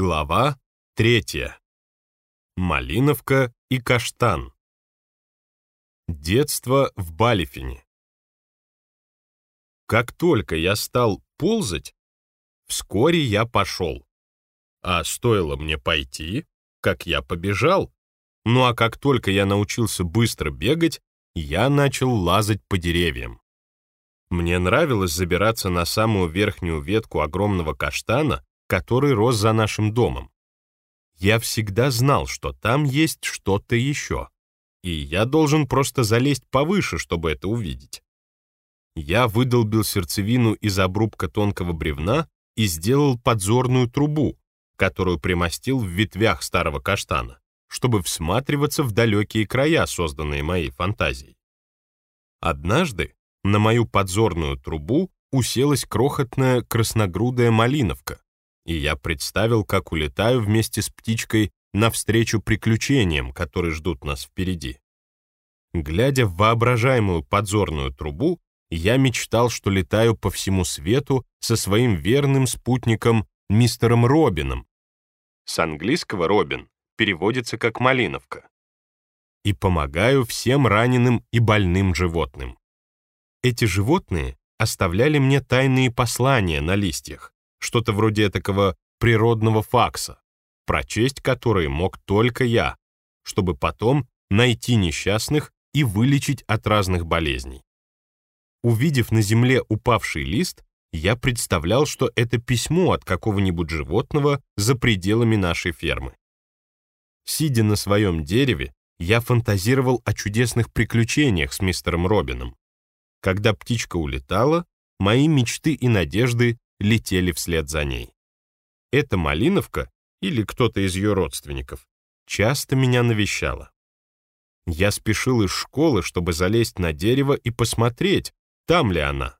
Глава третья. Малиновка и каштан. Детство в Балифине. Как только я стал ползать, вскоре я пошел. А стоило мне пойти, как я побежал. Ну а как только я научился быстро бегать, я начал лазать по деревьям. Мне нравилось забираться на самую верхнюю ветку огромного каштана, который рос за нашим домом. Я всегда знал, что там есть что-то еще, и я должен просто залезть повыше, чтобы это увидеть. Я выдолбил сердцевину из обрубка тонкого бревна и сделал подзорную трубу, которую примостил в ветвях старого каштана, чтобы всматриваться в далекие края, созданные моей фантазией. Однажды на мою подзорную трубу уселась крохотная красногрудая малиновка, и я представил, как улетаю вместе с птичкой навстречу приключениям, которые ждут нас впереди. Глядя в воображаемую подзорную трубу, я мечтал, что летаю по всему свету со своим верным спутником мистером Робином. С английского «Робин» переводится как «малиновка». И помогаю всем раненым и больным животным. Эти животные оставляли мне тайные послания на листьях, что-то вроде такого природного факса, прочесть который мог только я, чтобы потом найти несчастных и вылечить от разных болезней. Увидев на земле упавший лист, я представлял, что это письмо от какого-нибудь животного за пределами нашей фермы. Сидя на своем дереве, я фантазировал о чудесных приключениях с мистером Робином. Когда птичка улетала, мои мечты и надежды летели вслед за ней. Эта Малиновка, или кто-то из ее родственников, часто меня навещала. Я спешил из школы, чтобы залезть на дерево и посмотреть, там ли она.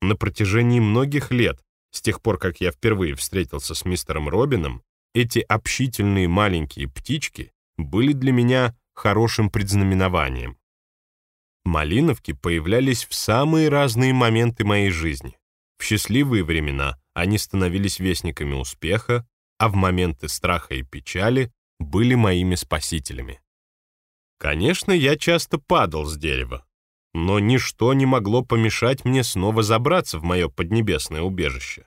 На протяжении многих лет, с тех пор, как я впервые встретился с мистером Робином, эти общительные маленькие птички были для меня хорошим предзнаменованием. Малиновки появлялись в самые разные моменты моей жизни. В счастливые времена они становились вестниками успеха, а в моменты страха и печали были моими спасителями. Конечно, я часто падал с дерева, но ничто не могло помешать мне снова забраться в мое поднебесное убежище.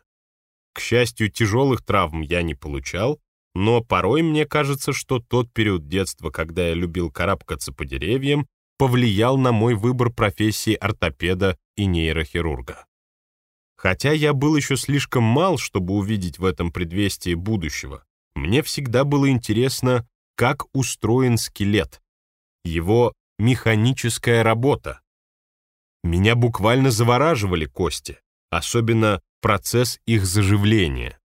К счастью, тяжелых травм я не получал, но порой мне кажется, что тот период детства, когда я любил карабкаться по деревьям, повлиял на мой выбор профессии ортопеда и нейрохирурга. Хотя я был еще слишком мал, чтобы увидеть в этом предвестии будущего, мне всегда было интересно, как устроен скелет, его механическая работа. Меня буквально завораживали кости, особенно процесс их заживления.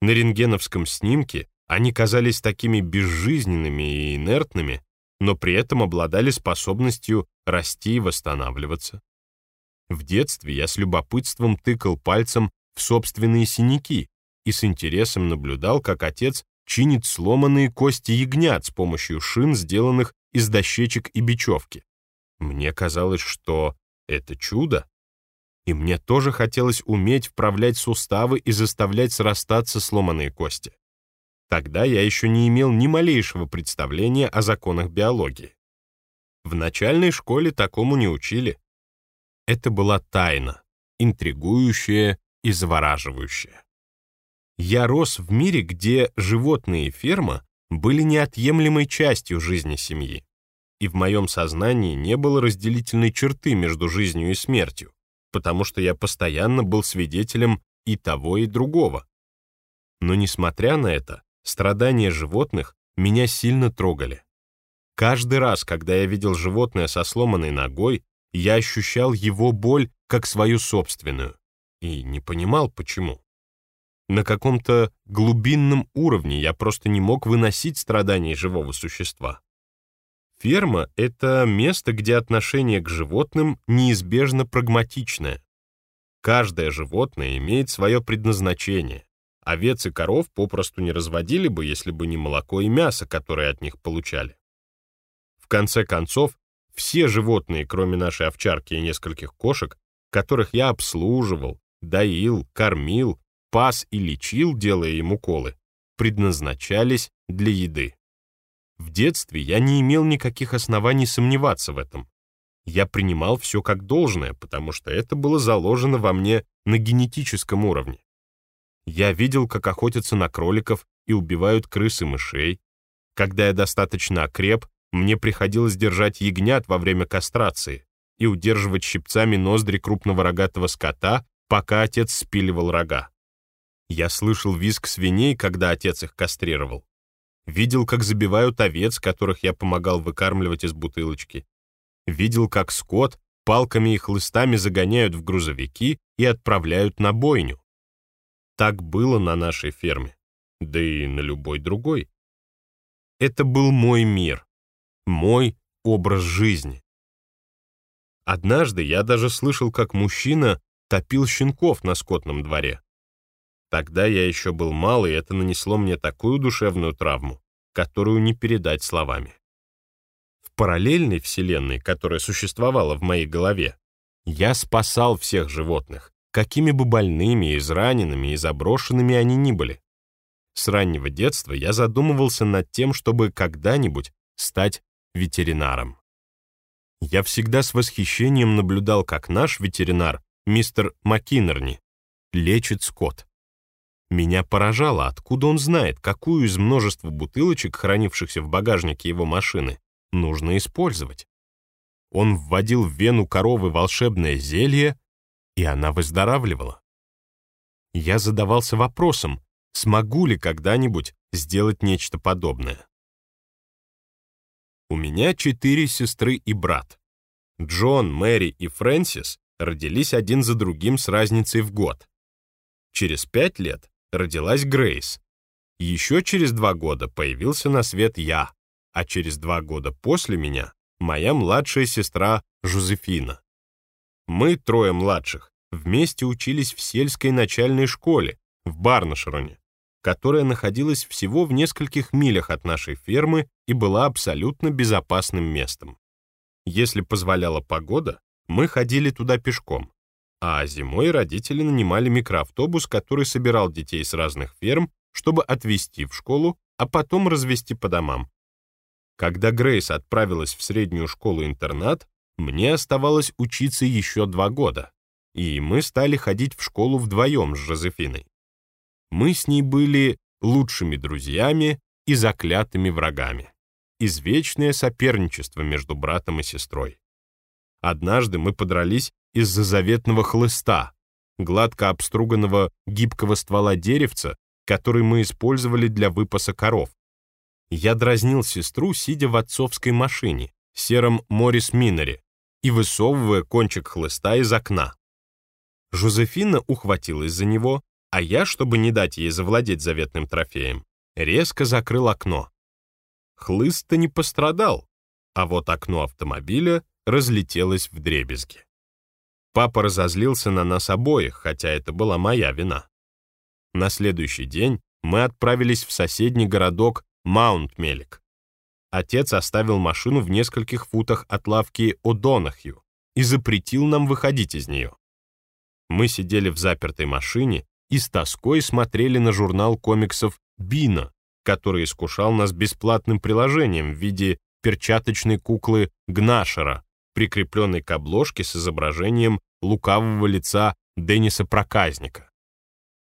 На рентгеновском снимке они казались такими безжизненными и инертными, но при этом обладали способностью расти и восстанавливаться. В детстве я с любопытством тыкал пальцем в собственные синяки и с интересом наблюдал, как отец чинит сломанные кости ягнят с помощью шин, сделанных из дощечек и бечевки. Мне казалось, что это чудо. И мне тоже хотелось уметь вправлять суставы и заставлять срастаться сломанные кости. Тогда я еще не имел ни малейшего представления о законах биологии. В начальной школе такому не учили. Это была тайна, интригующая и завораживающая. Я рос в мире, где животные и ферма были неотъемлемой частью жизни семьи, и в моем сознании не было разделительной черты между жизнью и смертью, потому что я постоянно был свидетелем и того, и другого. Но несмотря на это, страдания животных меня сильно трогали. Каждый раз, когда я видел животное со сломанной ногой, я ощущал его боль как свою собственную и не понимал, почему. На каком-то глубинном уровне я просто не мог выносить страданий живого существа. Ферма — это место, где отношение к животным неизбежно прагматичное. Каждое животное имеет свое предназначение. Овец и коров попросту не разводили бы, если бы не молоко и мясо, которые от них получали. В конце концов, все животные, кроме нашей овчарки и нескольких кошек, которых я обслуживал, доил, кормил, пас и лечил, делая им уколы, предназначались для еды. В детстве я не имел никаких оснований сомневаться в этом. Я принимал все как должное, потому что это было заложено во мне на генетическом уровне. Я видел, как охотятся на кроликов и убивают крыс и мышей. Когда я достаточно окреп, мне приходилось держать ягнят во время кастрации и удерживать щипцами ноздри крупного рогатого скота, пока отец спиливал рога. Я слышал визг свиней, когда отец их кастрировал. Видел, как забивают овец, которых я помогал выкармливать из бутылочки. Видел, как скот палками и хлыстами загоняют в грузовики и отправляют на бойню. Так было на нашей ферме, да и на любой другой. Это был мой мир, мой образ жизни. Однажды я даже слышал, как мужчина топил щенков на скотном дворе. Тогда я еще был мал, и это нанесло мне такую душевную травму, которую не передать словами. В параллельной вселенной, которая существовала в моей голове, я спасал всех животных, какими бы больными, израненными и заброшенными они ни были. С раннего детства я задумывался над тем, чтобы когда-нибудь стать ветеринаром. Я всегда с восхищением наблюдал, как наш ветеринар, мистер Маккинерни, лечит скот. Меня поражало, откуда он знает, какую из множества бутылочек, хранившихся в багажнике его машины, нужно использовать. Он вводил в вену коровы волшебное зелье, и она выздоравливала. Я задавался вопросом, смогу ли когда-нибудь сделать нечто подобное. У меня четыре сестры и брат. Джон, Мэри и Фрэнсис родились один за другим с разницей в год. Через пять лет родилась Грейс. Еще через два года появился на свет я, а через два года после меня моя младшая сестра Жозефина. Мы, трое младших, вместе учились в сельской начальной школе в Барнашероне, которая находилась всего в нескольких милях от нашей фермы и была абсолютно безопасным местом. Если позволяла погода, мы ходили туда пешком а зимой родители нанимали микроавтобус, который собирал детей с разных ферм, чтобы отвезти в школу, а потом развести по домам. Когда Грейс отправилась в среднюю школу-интернат, мне оставалось учиться еще два года, и мы стали ходить в школу вдвоем с Жозефиной. Мы с ней были лучшими друзьями и заклятыми врагами. Извечное соперничество между братом и сестрой. Однажды мы подрались из-за заветного хлыста, гладко обструганного гибкого ствола деревца, который мы использовали для выпаса коров. Я дразнил сестру, сидя в отцовской машине, сером Моррис Минере, и высовывая кончик хлыста из окна. Жозефина ухватилась за него, а я, чтобы не дать ей завладеть заветным трофеем, резко закрыл окно. Хлыст-то не пострадал, а вот окно автомобиля разлетелось в дребезги. Папа разозлился на нас обоих, хотя это была моя вина. На следующий день мы отправились в соседний городок Маунт-Мелик. Отец оставил машину в нескольких футах от лавки О'Донахью и запретил нам выходить из нее. Мы сидели в запертой машине и с тоской смотрели на журнал комиксов «Бина», который искушал нас бесплатным приложением в виде перчаточной куклы Гнашера, прикрепленной к обложке с изображением лукавого лица Денниса Проказника.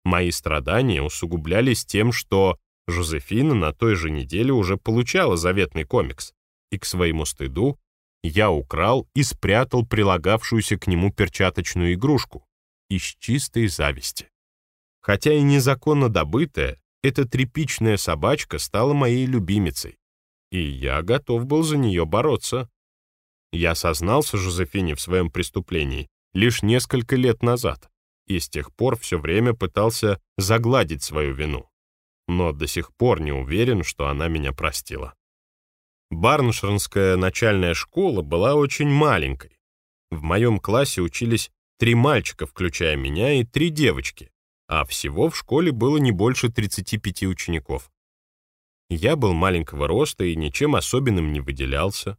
Мои страдания усугублялись тем, что Жозефина на той же неделе уже получала заветный комикс, и к своему стыду я украл и спрятал прилагавшуюся к нему перчаточную игрушку из чистой зависти. Хотя и незаконно добытая, эта тряпичная собачка стала моей любимицей, и я готов был за нее бороться. Я сознался Жозефине в своем преступлении лишь несколько лет назад и с тех пор все время пытался загладить свою вину. Но до сих пор не уверен, что она меня простила. Барншернская начальная школа была очень маленькой. В моем классе учились три мальчика, включая меня, и три девочки, а всего в школе было не больше 35 учеников. Я был маленького роста и ничем особенным не выделялся.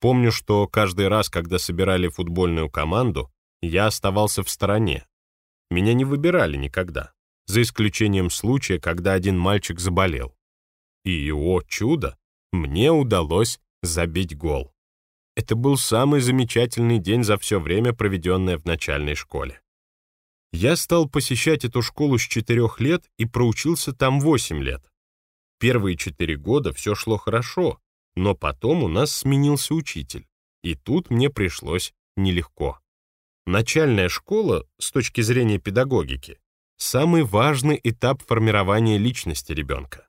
Помню, что каждый раз, когда собирали футбольную команду, я оставался в стороне. Меня не выбирали никогда. за исключением случая, когда один мальчик заболел. И, о чудо, мне удалось забить гол. Это был самый замечательный день за все время, проведенное в начальной школе. Я стал посещать эту школу с четырех лет и проучился там восемь лет. Первые четыре года все шло хорошо, но потом у нас сменился учитель, и тут мне пришлось нелегко. Начальная школа, с точки зрения педагогики, самый важный этап формирования личности ребенка.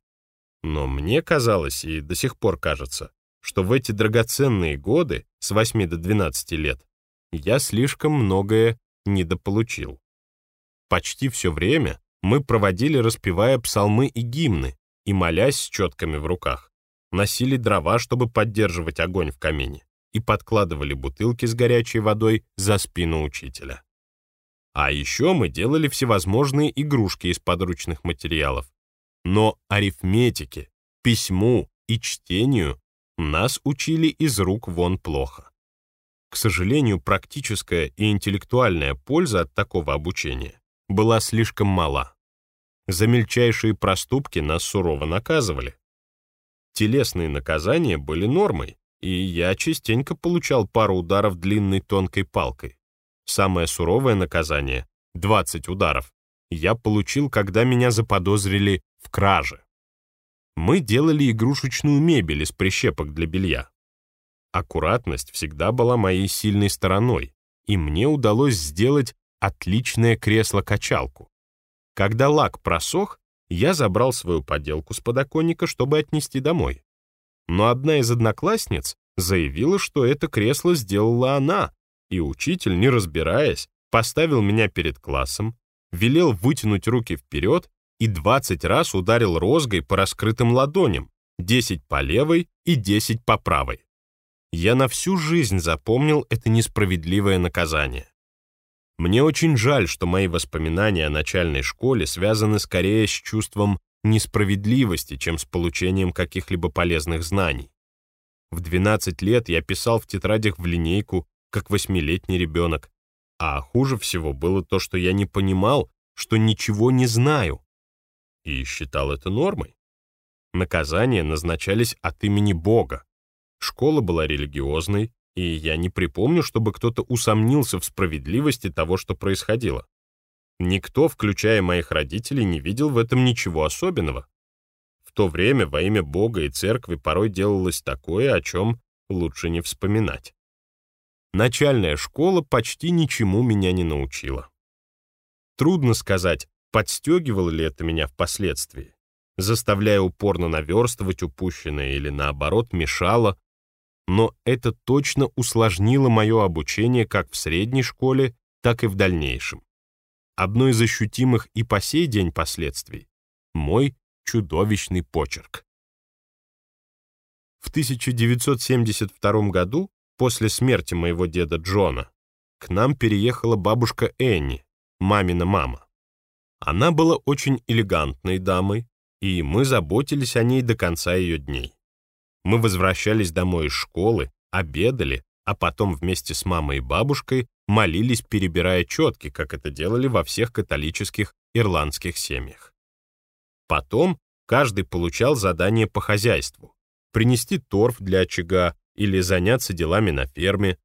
Но мне казалось, и до сих пор кажется, что в эти драгоценные годы, с 8 до 12 лет, я слишком многое недополучил. Почти все время мы проводили, распевая псалмы и гимны, и молясь с четками в руках, носили дрова, чтобы поддерживать огонь в камине, и подкладывали бутылки с горячей водой за спину учителя. А еще мы делали всевозможные игрушки из подручных материалов. Но арифметике, письму и чтению нас учили из рук вон плохо. К сожалению, практическая и интеллектуальная польза от такого обучения была слишком мала. За мельчайшие проступки нас сурово наказывали. Телесные наказания были нормой, и я частенько получал пару ударов длинной тонкой палкой. Самое суровое наказание — 20 ударов — я получил, когда меня заподозрили в краже. Мы делали игрушечную мебель из прищепок для белья. Аккуратность всегда была моей сильной стороной, и мне удалось сделать отличное кресло-качалку. Когда лак просох, я забрал свою поделку с подоконника, чтобы отнести домой. Но одна из одноклассниц заявила, что это кресло сделала она, и учитель, не разбираясь, поставил меня перед классом, велел вытянуть руки вперед и 20 раз ударил розгой по раскрытым ладоням, 10 по левой и 10 по правой. Я на всю жизнь запомнил это несправедливое наказание. Мне очень жаль, что мои воспоминания о начальной школе связаны скорее с чувством несправедливости, чем с получением каких-либо полезных знаний. В 12 лет я писал в тетрадях в линейку, как восьмилетний ребенок. А хуже всего было то, что я не понимал, что ничего не знаю. И считал это нормой. Наказания назначались от имени Бога. Школа была религиозной, и я не припомню, чтобы кто-то усомнился в справедливости того, что происходило. Никто, включая моих родителей, не видел в этом ничего особенного. В то время во имя Бога и церкви порой делалось такое, о чем лучше не вспоминать. Начальная школа почти ничему меня не научила. Трудно сказать, подстегивало ли это меня впоследствии, заставляя упорно наверстывать упущенное или, наоборот, мешало, но это точно усложнило мое обучение как в средней школе, так и в дальнейшем. Одно из ощутимых и по сей день последствий — мой чудовищный почерк. В 1972 году, после смерти моего деда Джона, к нам переехала бабушка Энни, мамина мама. Она была очень элегантной дамой, и мы заботились о ней до конца ее дней. Мы возвращались домой из школы, обедали, а потом вместе с мамой и бабушкой молились, перебирая четки, как это делали во всех католических ирландских семьях. Потом каждый получал задание по хозяйству, принести торф для очага или заняться делами на ферме.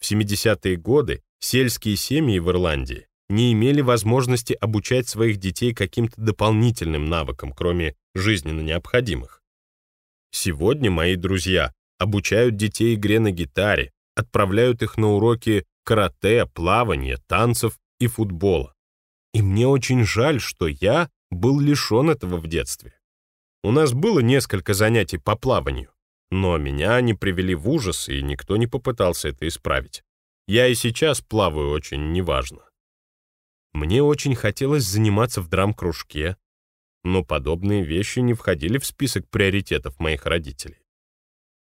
В 70-е годы сельские семьи в Ирландии не имели возможности обучать своих детей каким-то дополнительным навыкам, кроме жизненно необходимых. Сегодня мои друзья обучают детей игре на гитаре, отправляют их на уроки карате, плавания, танцев и футбола. И мне очень жаль, что я был лишен этого в детстве. У нас было несколько занятий по плаванию, но меня они привели в ужас, и никто не попытался это исправить. Я и сейчас плаваю очень неважно. Мне очень хотелось заниматься в драм-кружке, но подобные вещи не входили в список приоритетов моих родителей.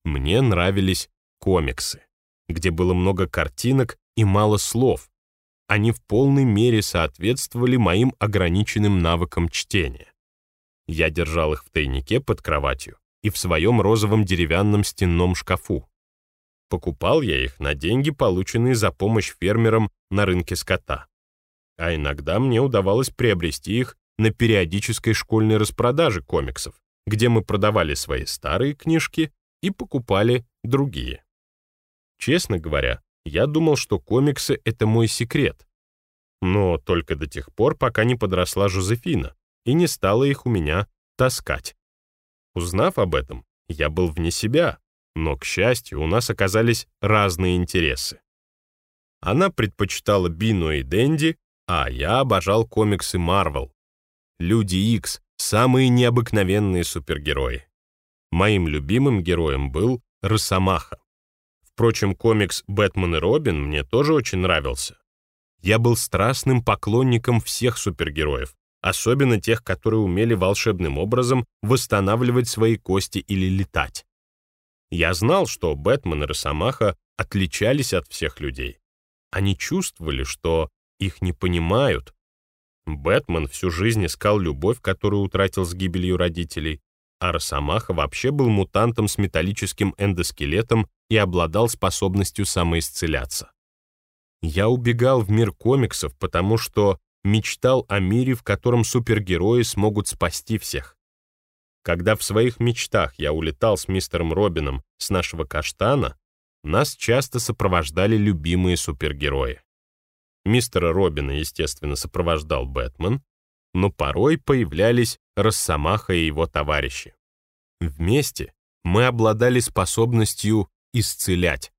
Мне нравились комиксы, где было много картинок и мало слов. Они в полной мере соответствовали моим ограниченным навыкам чтения. Я держал их в тайнике под кроватью и в своем розовом деревянном стенном шкафу. Покупал я их на деньги, полученные за помощь фермерам на рынке скота. а иногда мне удавалось приобрести их на периодической школьной распродаже комиксов, где мы продавали свои старые книжки и покупали другие. Честно говоря, я думал, что комиксы — это мой секрет. Но только до тех пор, пока не подросла Жозефина и не стала их у меня таскать. Узнав об этом, я был вне себя, но, к счастью, у нас оказались разные интересы. Она предпочитала Бину и Дэнди, а я обожал комиксы Марвел. Люди Икс — самые необыкновенные супергерои. Моим любимым героем был Росомаха. Впрочем, комикс «Бэтмен и Робин» мне тоже очень нравился. Я был страстным поклонником всех супергероев, особенно тех, которые умели волшебным образом восстанавливать свои кости или летать. Я знал, что Бэтмен и Росомаха отличались от всех людей. Они чувствовали, что их не понимают. Бэтмен всю жизнь искал любовь, которую утратил с гибелью родителей, а Росомаха вообще был мутантом с металлическим эндоскелетом и обладал способностью самоисцеляться. Я убегал в мир комиксов, потому что мечтал о мире, в котором супергерои смогут спасти всех. Когда в своих мечтах я улетал с мистером Робином с нашего каштана, нас часто сопровождали любимые супергерои. Мистера Робина, естественно, сопровождал Бэтмен, но порой появлялись Росомаха и его товарищи. Вместе мы обладали способностью исцелять.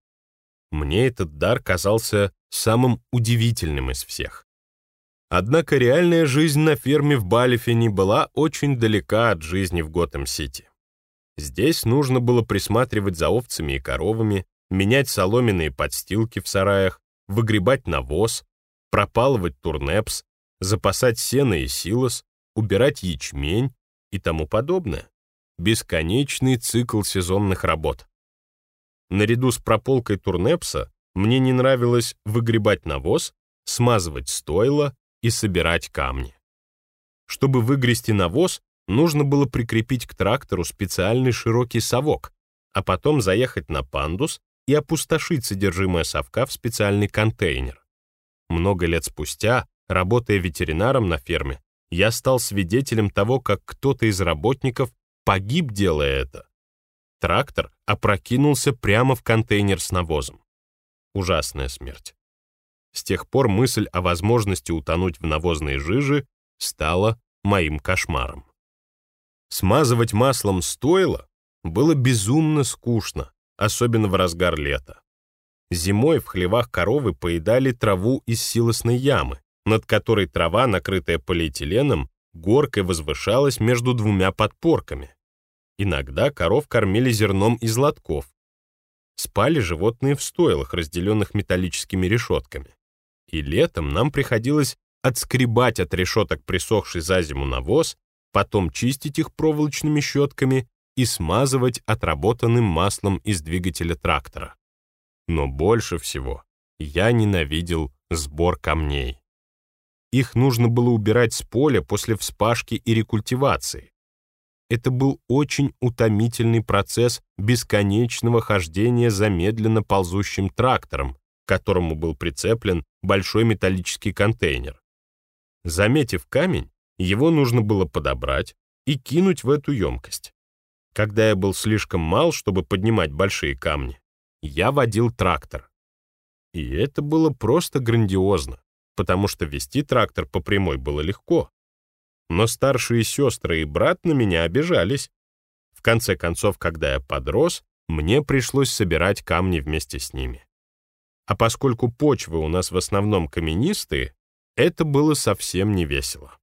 Мне этот дар казался самым удивительным из всех. Однако реальная жизнь на ферме в Балифине была очень далека от жизни в Готэм-Сити. Здесь нужно было присматривать за овцами и коровами, менять соломенные подстилки в сараях, выгребать навоз, пропалывать турнепс, запасать сено и силос, убирать ячмень и тому подобное. Бесконечный цикл сезонных работ. Наряду с прополкой турнепса мне не нравилось выгребать навоз, смазывать стойла и собирать камни. Чтобы выгрести навоз, нужно было прикрепить к трактору специальный широкий совок, а потом заехать на пандус и опустошить содержимое совка в специальный контейнер. Много лет спустя, работая ветеринаром на ферме, я стал свидетелем того, как кто-то из работников погиб, делая это. Трактор опрокинулся прямо в контейнер с навозом. Ужасная смерть. С тех пор мысль о возможности утонуть в навозной жиже стала моим кошмаром. Смазывать маслом стойло было безумно скучно, особенно в разгар лета. Зимой в хлевах коровы поедали траву из силосной ямы, над которой трава, накрытая полиэтиленом, горкой возвышалась между двумя подпорками. Иногда коров кормили зерном из лотков. Спали животные в стойлах, разделенных металлическими решетками и летом нам приходилось отскребать от решеток присохший за зиму навоз, потом чистить их проволочными щетками и смазывать отработанным маслом из двигателя трактора. Но больше всего я ненавидел сбор камней. Их нужно было убирать с поля после вспашки и рекультивации. Это был очень утомительный процесс бесконечного хождения за медленно ползущим трактором, к которому был прицеплен большой металлический контейнер. Заметив камень, его нужно было подобрать и кинуть в эту емкость. Когда я был слишком мал, чтобы поднимать большие камни, я водил трактор. И это было просто грандиозно, потому что вести трактор по прямой было легко. Но старшие сестры и брат на меня обижались. В конце концов, когда я подрос, мне пришлось собирать камни вместе с ними. А поскольку почвы у нас в основном каменистые, это было совсем не весело.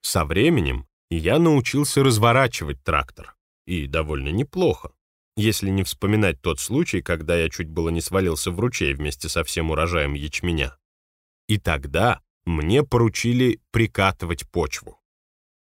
Со временем я научился разворачивать трактор, и довольно неплохо, если не вспоминать тот случай, когда я чуть было не свалился в ручей вместе со всем урожаем ячменя. И тогда мне поручили прикатывать почву.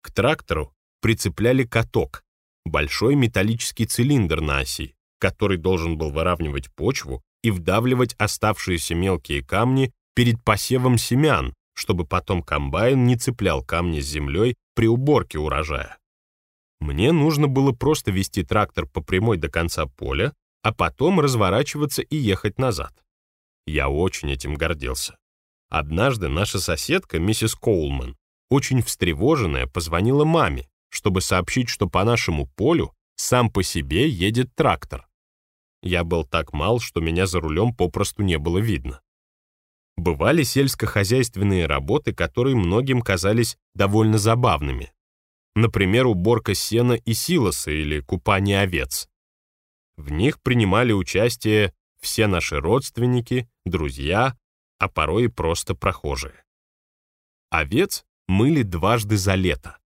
К трактору прицепляли каток, большой металлический цилиндр на оси, который должен был выравнивать почву и вдавливать оставшиеся мелкие камни перед посевом семян, чтобы потом комбайн не цеплял камни с землей при уборке урожая. Мне нужно было просто вести трактор по прямой до конца поля, а потом разворачиваться и ехать назад. Я очень этим гордился. Однажды наша соседка, миссис Коулман, очень встревоженная, позвонила маме, чтобы сообщить, что по нашему полю сам по себе едет трактор. Я был так мал, что меня за рулем попросту не было видно. Бывали сельскохозяйственные работы, которые многим казались довольно забавными. Например, уборка сена и силоса или купание овец. В них принимали участие все наши родственники, друзья, а порой и просто прохожие. Овец мыли дважды за лето.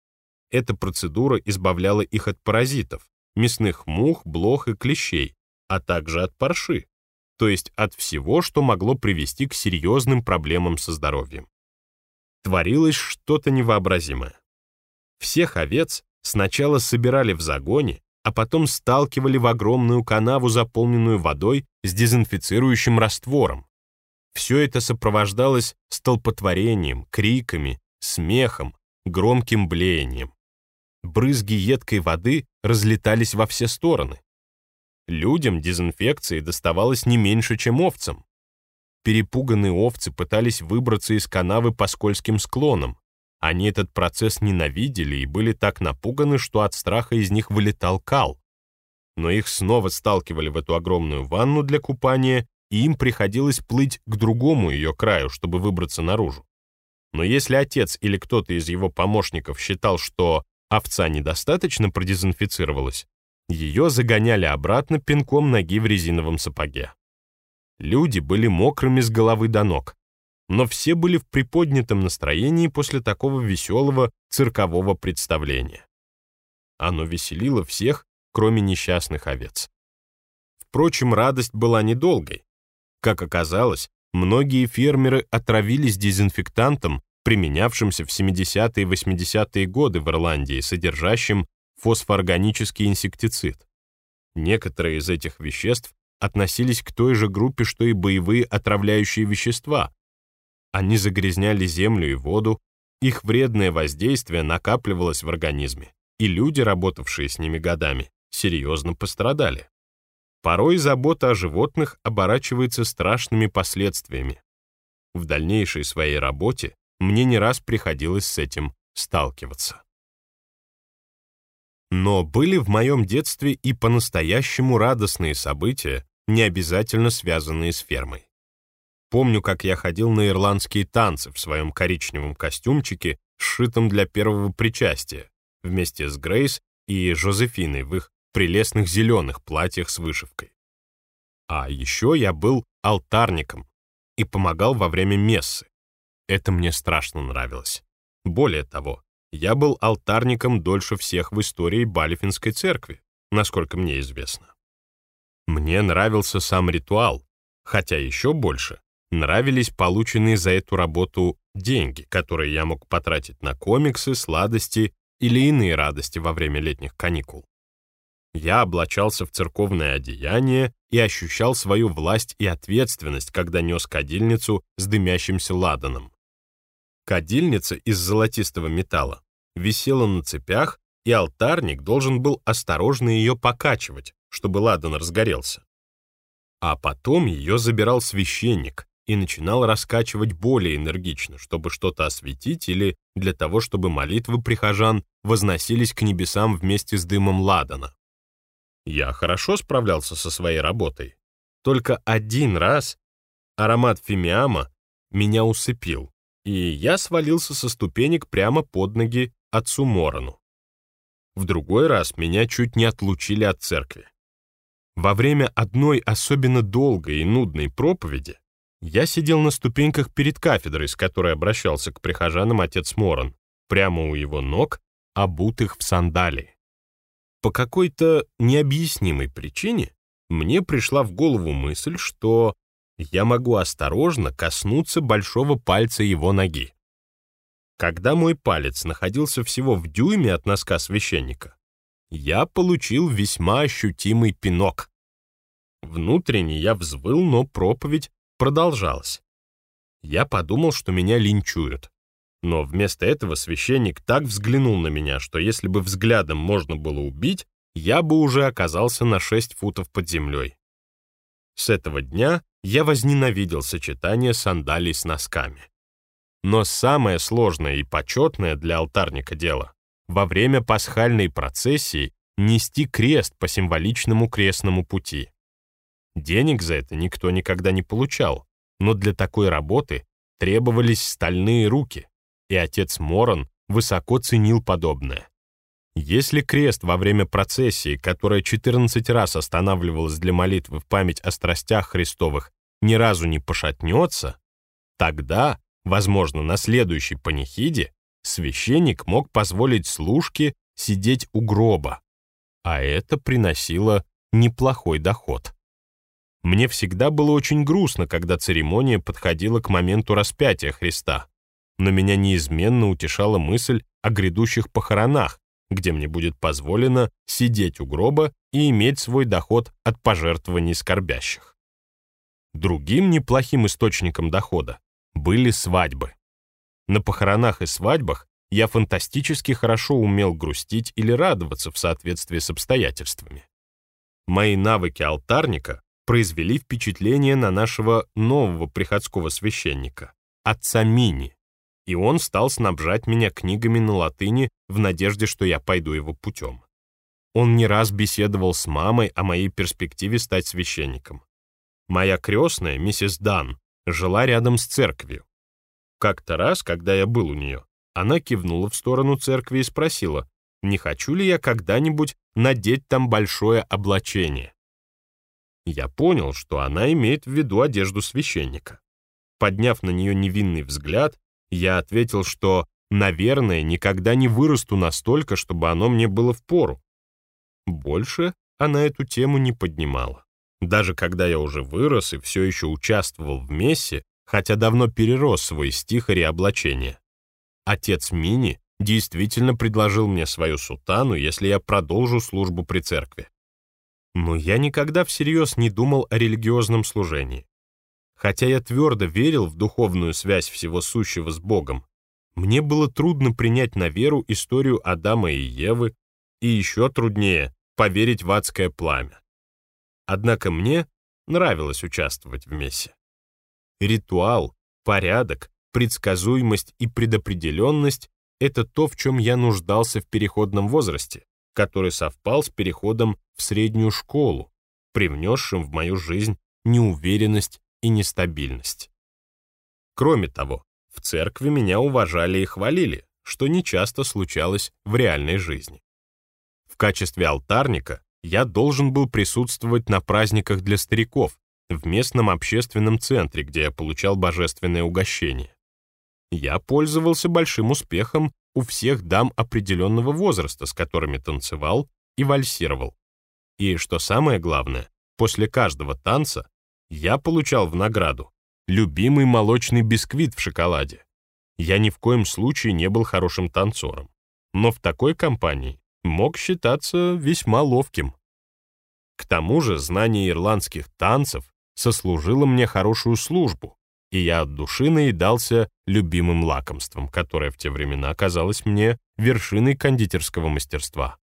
Эта процедура избавляла их от паразитов, мясных мух, блох и клещей, а также от парши, то есть от всего, что могло привести к серьезным проблемам со здоровьем. Творилось что-то невообразимое. Всех овец сначала собирали в загоне, а потом сталкивали в огромную канаву, заполненную водой с дезинфицирующим раствором. Все это сопровождалось столпотворением, криками, смехом, громким блеянием. Брызги едкой воды разлетались во все стороны. Людям дезинфекции доставалось не меньше, чем овцам. Перепуганные овцы пытались выбраться из канавы по скользким склонам. Они этот процесс ненавидели и были так напуганы, что от страха из них вылетал кал. Но их снова сталкивали в эту огромную ванну для купания, и им приходилось плыть к другому ее краю, чтобы выбраться наружу. Но если отец или кто-то из его помощников считал, что овца недостаточно продезинфицировалась, ее загоняли обратно пинком ноги в резиновом сапоге. Люди были мокрыми с головы до ног, но все были в приподнятом настроении после такого веселого циркового представления. Оно веселило всех, кроме несчастных овец. Впрочем, радость была недолгой. Как оказалось, многие фермеры отравились дезинфектантом, применявшимся в 70-е и 80-е годы в Ирландии, содержащим фосфоорганический инсектицид. Некоторые из этих веществ относились к той же группе, что и боевые отравляющие вещества. Они загрязняли землю и воду, их вредное воздействие накапливалось в организме, и люди, работавшие с ними годами, серьезно пострадали. Порой забота о животных оборачивается страшными последствиями. В дальнейшей своей работе мне не раз приходилось с этим сталкиваться. Но были в моем детстве и по-настоящему радостные события, не обязательно связанные с фермой. Помню, как я ходил на ирландские танцы в своем коричневом костюмчике, сшитом для первого причастия, вместе с Грейс и Жозефиной в их прелестных зеленых платьях с вышивкой. А еще я был алтарником и помогал во время мессы. Это мне страшно нравилось. Более того, я был алтарником дольше всех в истории Балифинской церкви, насколько мне известно. Мне нравился сам ритуал, хотя еще больше нравились полученные за эту работу деньги, которые я мог потратить на комиксы, сладости или иные радости во время летних каникул. Я облачался в церковное одеяние и ощущал свою власть и ответственность, когда нес кадильницу с дымящимся ладаном. Кадильница из золотистого металла висела на цепях, и алтарник должен был осторожно ее покачивать, чтобы ладан разгорелся. А потом ее забирал священник и начинал раскачивать более энергично, чтобы что-то осветить или для того, чтобы молитвы прихожан возносились к небесам вместе с дымом ладана. Я хорошо справлялся со своей работой. Только один раз аромат фимиама меня усыпил, и я свалился со ступенек прямо под ноги отцу Морону. В другой раз меня чуть не отлучили от церкви. Во время одной особенно долгой и нудной проповеди я сидел на ступеньках перед кафедрой, с которой обращался к прихожанам отец Морон, прямо у его ног, обутых в сандалии. По какой-то необъяснимой причине мне пришла в голову мысль, что я могу осторожно коснуться большого пальца его ноги. Когда мой палец находился всего в дюйме от носка священника, я получил весьма ощутимый пинок. Внутренне я взвыл, но проповедь продолжалась. Я подумал, что меня линчуют. Но вместо этого священник так взглянул на меня, что если бы взглядом можно было убить, я бы уже оказался на 6 футов под землей. С этого дня я возненавидел сочетание сандалий с носками. Но самое сложное и почетное для алтарника дело — во время пасхальной процессии нести крест по символичному крестному пути. Денег за это никто никогда не получал, но для такой работы требовались стальные руки, и отец Морон высоко ценил подобное. Если крест во время процессии, которая 14 раз останавливалась для молитвы в память о страстях Христовых, ни разу не пошатнется, тогда, возможно, на следующей панихиде священник мог позволить служке сидеть у гроба, а это приносило неплохой доход. Мне всегда было очень грустно, когда церемония подходила к моменту распятия Христа, но меня неизменно утешала мысль о грядущих похоронах, где мне будет позволено сидеть у гроба и иметь свой доход от пожертвований скорбящих. Другим неплохим источником дохода были свадьбы. На похоронах и свадьбах я фантастически хорошо умел грустить или радоваться в соответствии с обстоятельствами. Мои навыки алтарника произвели впечатление на нашего нового приходского священника, отца Мини, и он стал снабжать меня книгами на латыни в надежде, что я пойду его путем. Он не раз беседовал с мамой о моей перспективе стать священником. Моя крестная, миссис Дан, жила рядом с церковью. Как-то раз, когда я был у нее, она кивнула в сторону церкви и спросила, не хочу ли я когда-нибудь надеть там большое облачение. Я понял, что она имеет в виду одежду священника. Подняв на нее невинный взгляд, я ответил, что, наверное, никогда не вырасту настолько, чтобы оно мне было впору. Больше она эту тему не поднимала. Даже когда я уже вырос и все еще участвовал в мессе, хотя давно перерос свой стихари облачения. Отец Мини действительно предложил мне свою сутану, если я продолжу службу при церкви. Но я никогда всерьез не думал о религиозном служении. Хотя я твердо верил в духовную связь всего сущего с Богом, мне было трудно принять на веру историю Адама и Евы, и еще труднее поверить в адское пламя. Однако мне нравилось участвовать в мессе. Ритуал, порядок, предсказуемость и предопределенность — это то, в чем я нуждался в переходном возрасте, который совпал с переходом в среднюю школу, привнесшим в мою жизнь неуверенность и нестабильность. Кроме того, в церкви меня уважали и хвалили, что нечасто случалось в реальной жизни. В качестве алтарника я должен был присутствовать на праздниках для стариков в местном общественном центре, где я получал божественное угощение. Я пользовался большим успехом у всех дам определенного возраста, с которыми танцевал и вальсировал. И, что самое главное, после каждого танца я получал в награду любимый молочный бисквит в шоколаде. Я ни в коем случае не был хорошим танцором, но в такой компании мог считаться весьма ловким. К тому же знание ирландских танцев сослужило мне хорошую службу, и я от души наедался любимым лакомством, которое в те времена казалось мне вершиной кондитерского мастерства.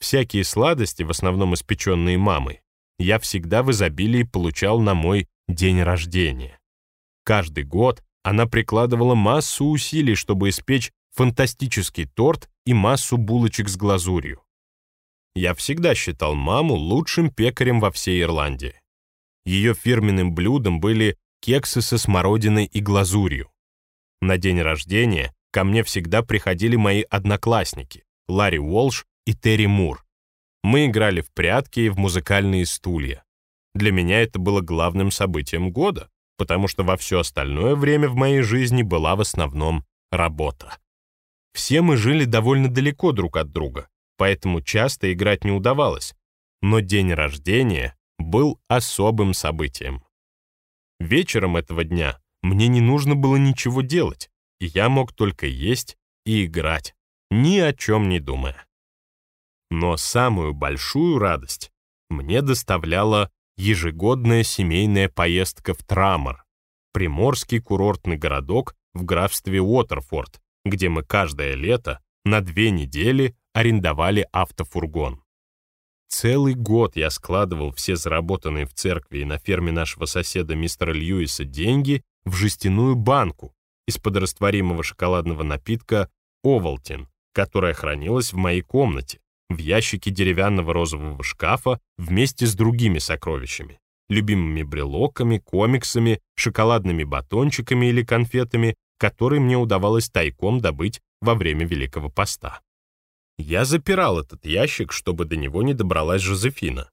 Всякие сладости, в основном испеченные мамой, я всегда в изобилии получал на мой день рождения. Каждый год она прикладывала массу усилий, чтобы испечь фантастический торт и массу булочек с глазурью. Я всегда считал маму лучшим пекарем во всей Ирландии. Ее фирменным блюдом были кексы со смородиной и глазурью. На день рождения ко мне всегда приходили мои одноклассники Ларри Уолш и Терри Мур. Мы играли в прятки и в музыкальные стулья. Для меня это было главным событием года, потому что во все остальное время в моей жизни была в основном работа. Все мы жили довольно далеко друг от друга, поэтому часто играть не удавалось, но день рождения был особым событием. Вечером этого дня мне не нужно было ничего делать, и я мог только есть и играть, ни о чем не думая. Но самую большую радость мне доставляла ежегодная семейная поездка в Трамор, приморский курортный городок в графстве Уотерфорд, где мы каждое лето на две недели арендовали автофургон. Целый год я складывал все заработанные в церкви и на ферме нашего соседа мистера Льюиса деньги в жестяную банку из-под растворимого шоколадного напитка «Овалтин», которая хранилась в моей комнате, в ящике деревянного розового шкафа вместе с другими сокровищами, любимыми брелоками, комиксами, шоколадными батончиками или конфетами, которые мне удавалось тайком добыть во время Великого Поста. Я запирал этот ящик, чтобы до него не добралась Жозефина.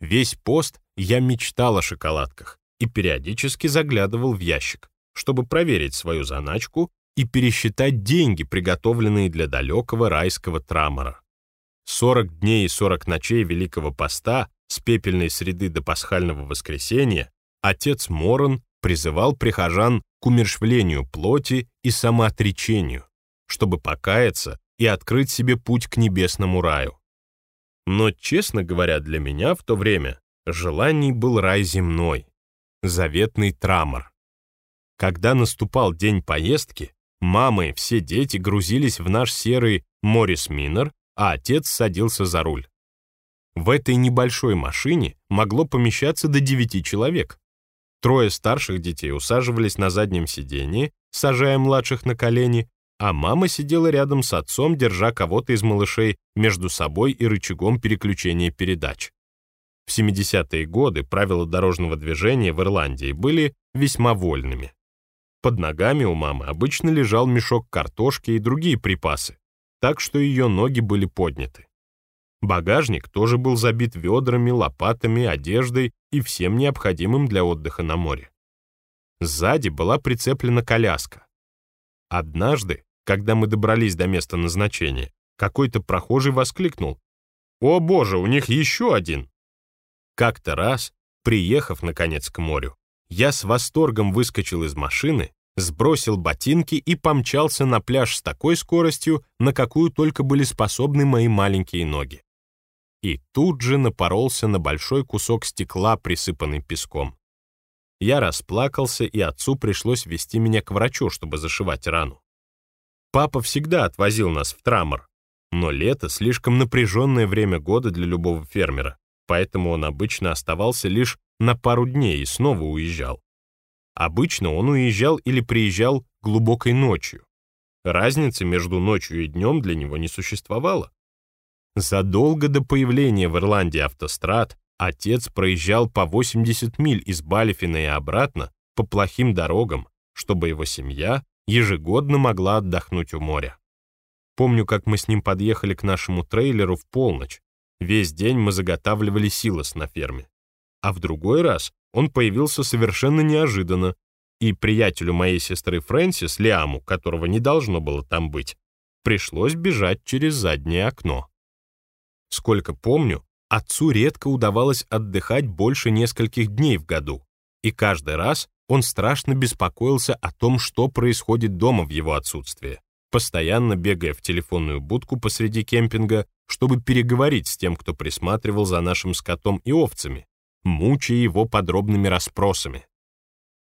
Весь пост я мечтал о шоколадках и периодически заглядывал в ящик, чтобы проверить свою заначку и пересчитать деньги, приготовленные для далекого райского трамора. 40 дней и 40 ночей Великого Поста с пепельной среды до пасхального воскресенья отец Морон призывал прихожан к умершвлению плоти и самоотречению, чтобы покаяться и открыть себе путь к небесному раю. Но, честно говоря, для меня в то время желаний был рай земной, заветный трамор. Когда наступал день поездки, мама и все дети грузились в наш серый Моррис Минер, а отец садился за руль. В этой небольшой машине могло помещаться до девяти человек. Трое старших детей усаживались на заднем сидении, сажая младших на колени, а мама сидела рядом с отцом, держа кого-то из малышей между собой и рычагом переключения передач. В 70-е годы правила дорожного движения в Ирландии были весьма вольными. Под ногами у мамы обычно лежал мешок картошки и другие припасы, так что ее ноги были подняты. Багажник тоже был забит ведрами, лопатами, одеждой и всем необходимым для отдыха на море. Сзади была прицеплена коляска. Однажды, когда мы добрались до места назначения, какой-то прохожий воскликнул. «О боже, у них еще один!» Как-то раз, приехав, наконец, к морю, я с восторгом выскочил из машины, сбросил ботинки и помчался на пляж с такой скоростью, на какую только были способны мои маленькие ноги. И тут же напоролся на большой кусок стекла, присыпанный песком. Я расплакался, и отцу пришлось вести меня к врачу, чтобы зашивать рану. Папа всегда отвозил нас в Трамор, но лето — слишком напряженное время года для любого фермера, поэтому он обычно оставался лишь на пару дней и снова уезжал. Обычно он уезжал или приезжал глубокой ночью. Разницы между ночью и днем для него не существовало. Задолго до появления в Ирландии автострад отец проезжал по 80 миль из Балифина и обратно по плохим дорогам, чтобы его семья ежегодно могла отдохнуть у моря. Помню, как мы с ним подъехали к нашему трейлеру в полночь. Весь день мы заготавливали силос на ферме. А в другой раз он появился совершенно неожиданно, и приятелю моей сестры Фрэнсис, Лиаму, которого не должно было там быть, пришлось бежать через заднее окно. Сколько помню, отцу редко удавалось отдыхать больше нескольких дней в году, и каждый раз он страшно беспокоился о том, что происходит дома в его отсутствие, постоянно бегая в телефонную будку посреди кемпинга, чтобы переговорить с тем, кто присматривал за нашим скотом и овцами, мучая его подробными расспросами.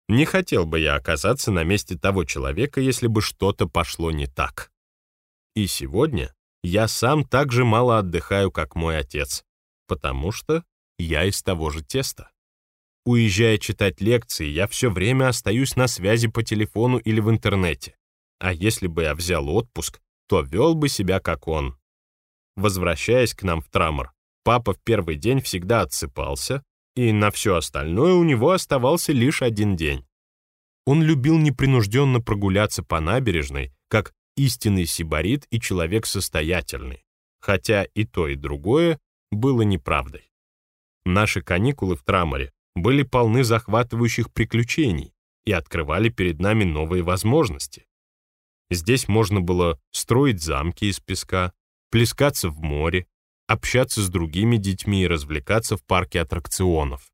Не хотел бы я оказаться на месте того человека, если бы что-то пошло не так. И сегодня я сам так же мало отдыхаю, как мой отец, потому что я из того же теста. Уезжая читать лекции, я все время остаюсь на связи по телефону или в интернете. А если бы я взял отпуск, то вел бы себя как он. Возвращаясь к нам в Трамор, папа в первый день всегда отсыпался, и на все остальное у него оставался лишь один день. Он любил непринужденно прогуляться по набережной, как истинный сибарит и человек состоятельный, хотя и то, и другое было неправдой. Наши каникулы в Траморе были полны захватывающих приключений и открывали перед нами новые возможности. Здесь можно было строить замки из песка, плескаться в море, общаться с другими детьми и развлекаться в парке аттракционов.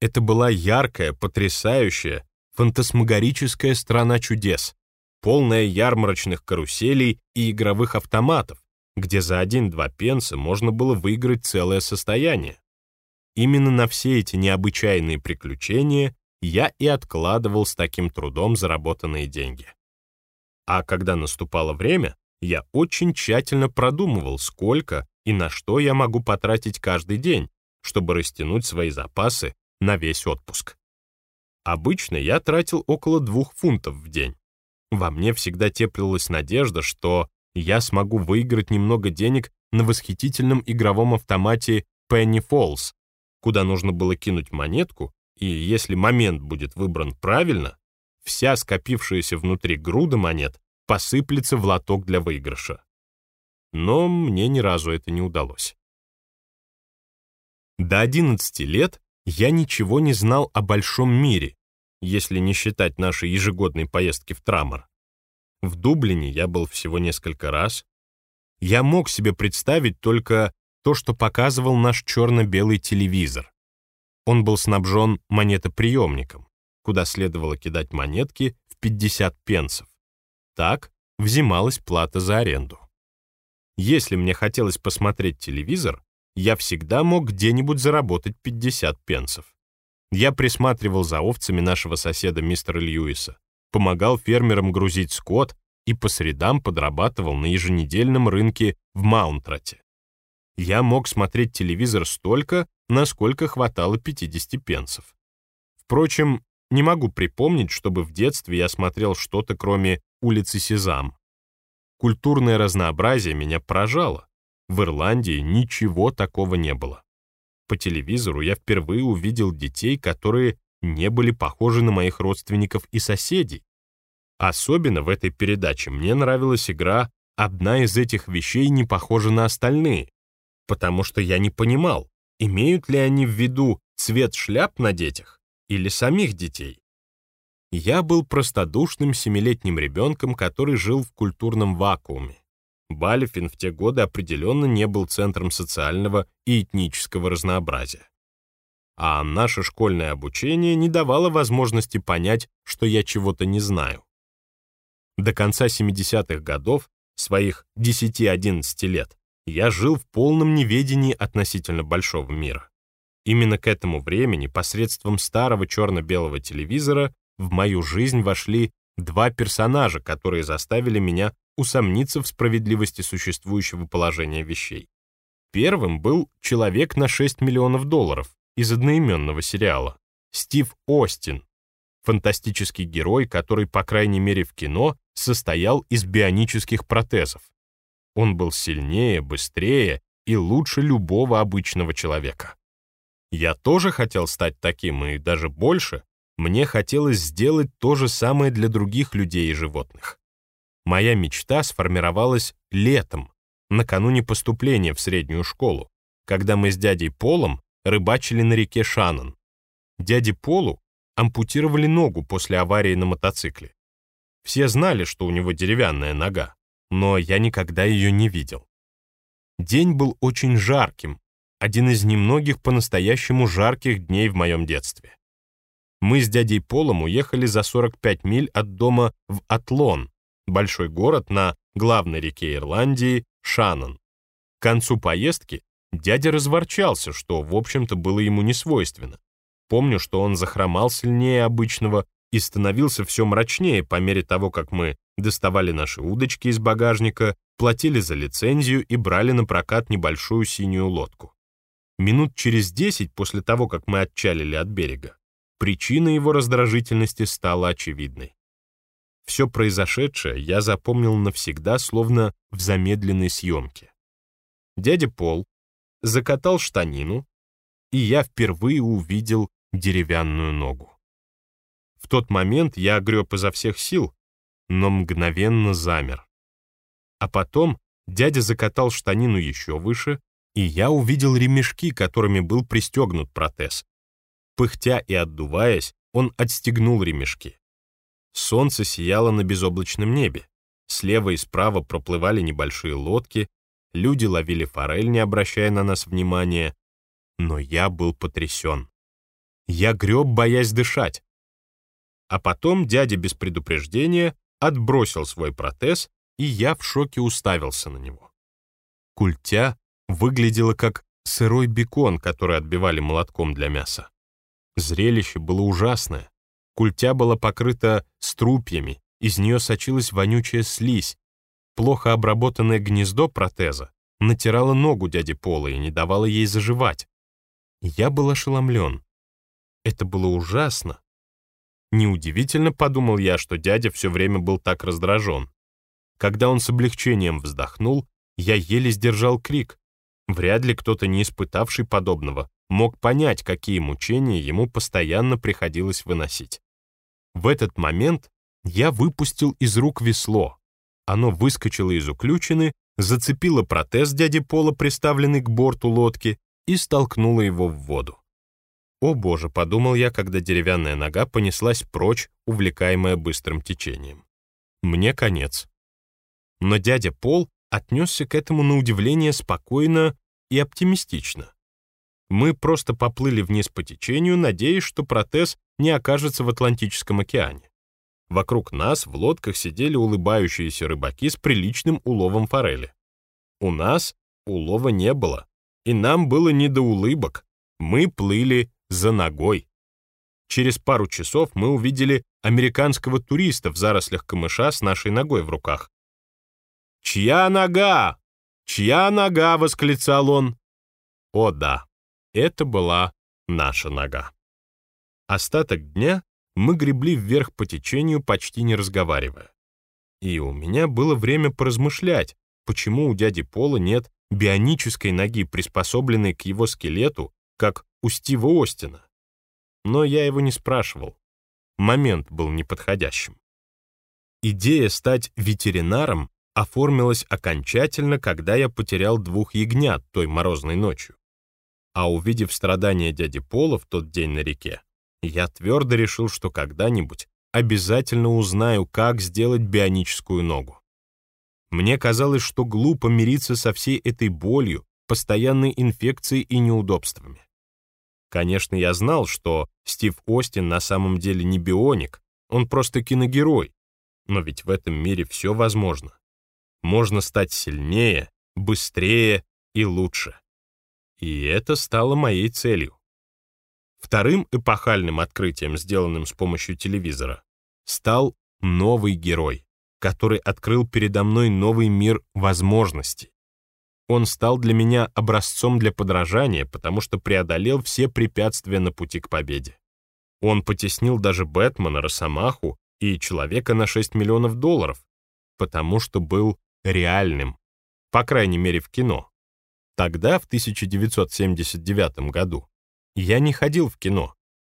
Это была яркая, потрясающая, фантасмагорическая страна чудес, полная ярмарочных каруселей и игровых автоматов, где за один-два пенса можно было выиграть целое состояние. Именно на все эти необычайные приключения я и откладывал с таким трудом заработанные деньги. А когда наступало время, я очень тщательно продумывал, сколько и на что я могу потратить каждый день, чтобы растянуть свои запасы на весь отпуск. Обычно я тратил около двух фунтов в день. Во мне всегда теплилась надежда, что я смогу выиграть немного денег на восхитительном игровом автомате Penny Falls, куда нужно было кинуть монетку, и если момент будет выбран правильно, вся скопившаяся внутри груда монет посыплется в лоток для выигрыша. Но мне ни разу это не удалось. До 11 лет я ничего не знал о большом мире, если не считать нашей ежегодной поездки в Трамор. В Дублине я был всего несколько раз. Я мог себе представить только то, что показывал наш черно-белый телевизор. Он был снабжен монетоприемником, куда следовало кидать монетки в 50 пенсов. Так взималась плата за аренду. Если мне хотелось посмотреть телевизор, я всегда мог где-нибудь заработать 50 пенсов. Я присматривал за овцами нашего соседа мистера Льюиса, помогал фермерам грузить скот и по средам подрабатывал на еженедельном рынке в Маунтрате. Я мог смотреть телевизор столько, насколько хватало 50 пенсов. Впрочем, не могу припомнить, чтобы в детстве я смотрел что-то, кроме «Улицы Сезам». Культурное разнообразие меня поражало. В Ирландии ничего такого не было. По телевизору я впервые увидел детей, которые не были похожи на моих родственников и соседей. Особенно в этой передаче мне нравилась игра «Одна из этих вещей не похожа на остальные», потому что я не понимал, имеют ли они в виду цвет шляп на детях или самих детей. Я был простодушным семилетним ребенком, который жил в культурном вакууме. Балифин в те годы определенно не был центром социального и этнического разнообразия. А наше школьное обучение не давало возможности понять, что я чего-то не знаю. До конца 70-х годов, своих 10-11 лет, я жил в полном неведении относительно большого мира. Именно к этому времени посредством старого черно-белого телевизора в мою жизнь вошли два персонажа, которые заставили меня усомниться в справедливости существующего положения вещей. Первым был «Человек на 6 миллионов долларов» из одноименного сериала, Стив Остин, фантастический герой, который, по крайней мере в кино, состоял из бионических протезов. Он был сильнее, быстрее и лучше любого обычного человека. Я тоже хотел стать таким, и даже больше, мне хотелось сделать то же самое для других людей и животных. Моя мечта сформировалась летом, накануне поступления в среднюю школу, когда мы с дядей Полом рыбачили на реке Шанон. Дяде Полу ампутировали ногу после аварии на мотоцикле. Все знали, что у него деревянная нога, но я никогда ее не видел. День был очень жарким, один из немногих по-настоящему жарких дней в моем детстве. Мы с дядей Полом уехали за 45 миль от дома в Атлон, большой город на главной реке Ирландии Шаннон. К концу поездки дядя разворчался, что, в общем-то, было ему не свойственно. Помню, что он захромал сильнее обычного и становился все мрачнее по мере того, как мы доставали наши удочки из багажника, платили за лицензию и брали на прокат небольшую синюю лодку. Минут через десять после того, как мы отчалили от берега, причина его раздражительности стала очевидной. Все произошедшее я запомнил навсегда, словно в замедленной съемке. Дядя Пол закатал штанину, и я впервые увидел деревянную ногу. В тот момент я огреб изо всех сил, но мгновенно замер. А потом дядя закатал штанину еще выше, и я увидел ремешки, которыми был пристегнут протез. Пыхтя и отдуваясь, он отстегнул ремешки. Солнце сияло на безоблачном небе. Слева и справа проплывали небольшие лодки, люди ловили форель, не обращая на нас внимания. Но я был потрясен. Я греб, боясь дышать. А потом дядя без предупреждения отбросил свой протез, и я в шоке уставился на него. Культя выглядела как сырой бекон, который отбивали молотком для мяса. Зрелище было ужасное. Культя была покрыта струпьями, из нее сочилась вонючая слизь. Плохо обработанное гнездо протеза натирала ногу дяди Пола и не давала ей заживать. Я был ошеломлен. Это было ужасно. Неудивительно, подумал я, что дядя все время был так раздражен. Когда он с облегчением вздохнул, я еле сдержал крик. Вряд ли кто-то, не испытавший подобного, мог понять, какие мучения ему постоянно приходилось выносить. В этот момент я выпустил из рук весло. Оно выскочило из уключины, зацепило протез дяди Пола, приставленный к борту лодки, и столкнуло его в воду. «О боже», — подумал я, когда деревянная нога понеслась прочь, увлекаемая быстрым течением. «Мне конец». Но дядя Пол отнесся к этому на удивление спокойно и оптимистично. Мы просто поплыли вниз по течению, надеясь, что протез не окажется в Атлантическом океане. Вокруг нас в лодках сидели улыбающиеся рыбаки с приличным уловом форели. У нас улова не было, и нам было не до улыбок. Мы плыли за ногой. Через пару часов мы увидели американского туриста в зарослях камыша с нашей ногой в руках. «Чья нога? Чья нога?» — восклицал он. О да, это была наша нога. Остаток дня мы гребли вверх по течению, почти не разговаривая. И у меня было время поразмышлять, почему у дяди Пола нет бионической ноги, приспособленной к его скелету, как у Стива Остина. Но я его не спрашивал. Момент был неподходящим. Идея стать ветеринаром оформилась окончательно, когда я потерял двух ягнят той морозной ночью. А увидев страдания дяди Пола в тот день на реке, я твердо решил, что когда-нибудь обязательно узнаю, как сделать бионическую ногу. Мне казалось, что глупо мириться со всей этой болью, постоянной инфекцией и неудобствами. Конечно, я знал, что Стив Остин на самом деле не бионик, он просто киногерой. Но ведь в этом мире все возможно. Можно стать сильнее, быстрее и лучше. И это стало моей целью. Вторым эпохальным открытием, сделанным с помощью телевизора, стал новый герой, который открыл передо мной новый мир возможностей. Он стал для меня образцом для подражания, потому что преодолел все препятствия на пути к победе. Он потеснил даже Бэтмена, Росомаху и Человека на 6 миллионов долларов, потому что был реальным, по крайней мере в кино. Тогда, в 1979 году, я не ходил в кино.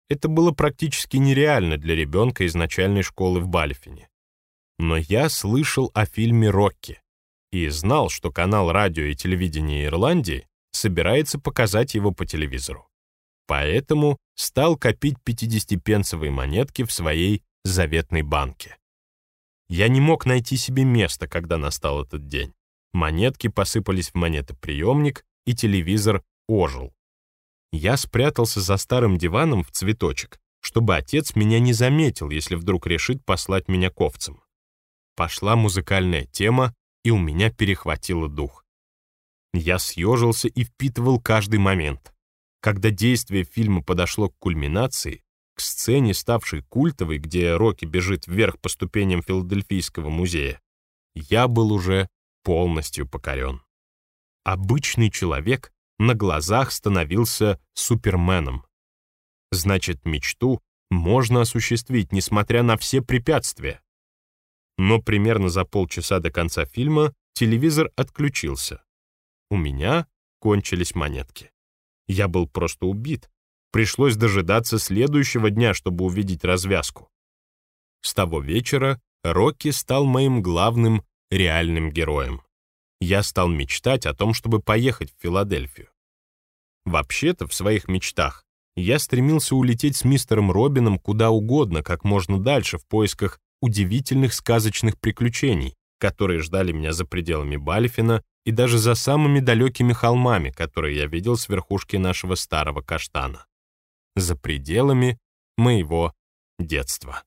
Это было практически нереально для ребенка из начальной школы в Бальфине. Но я слышал о фильме «Рокки» и знал, что канал радио и телевидения Ирландии собирается показать его по телевизору. Поэтому стал копить 50-пенсовые монетки в своей заветной банке. Я не мог найти себе места, когда настал этот день. Монетки посыпались в монетоприемник, и телевизор ожил. Я спрятался за старым диваном в цветочек, чтобы отец меня не заметил, если вдруг решит послать меня к овцам. Пошла музыкальная тема, и у меня перехватило дух. Я съежился и впитывал каждый момент. Когда действие фильма подошло к кульминации, к сцене, ставшей культовой, где Рокки бежит вверх по ступеням Филадельфийского музея, я был уже полностью покорен. Обычный человек на глазах становился суперменом. Значит, мечту можно осуществить, несмотря на все препятствия. Но примерно за полчаса до конца фильма телевизор отключился. У меня кончились монетки. Я был просто убит. Пришлось дожидаться следующего дня, чтобы увидеть развязку. С того вечера Рокки стал моим главным реальным героем я стал мечтать о том, чтобы поехать в Филадельфию. Вообще-то, в своих мечтах я стремился улететь с мистером Робином куда угодно, как можно дальше, в поисках удивительных сказочных приключений, которые ждали меня за пределами Бальфина и даже за самыми далекими холмами, которые я видел с верхушки нашего старого каштана. За пределами моего детства.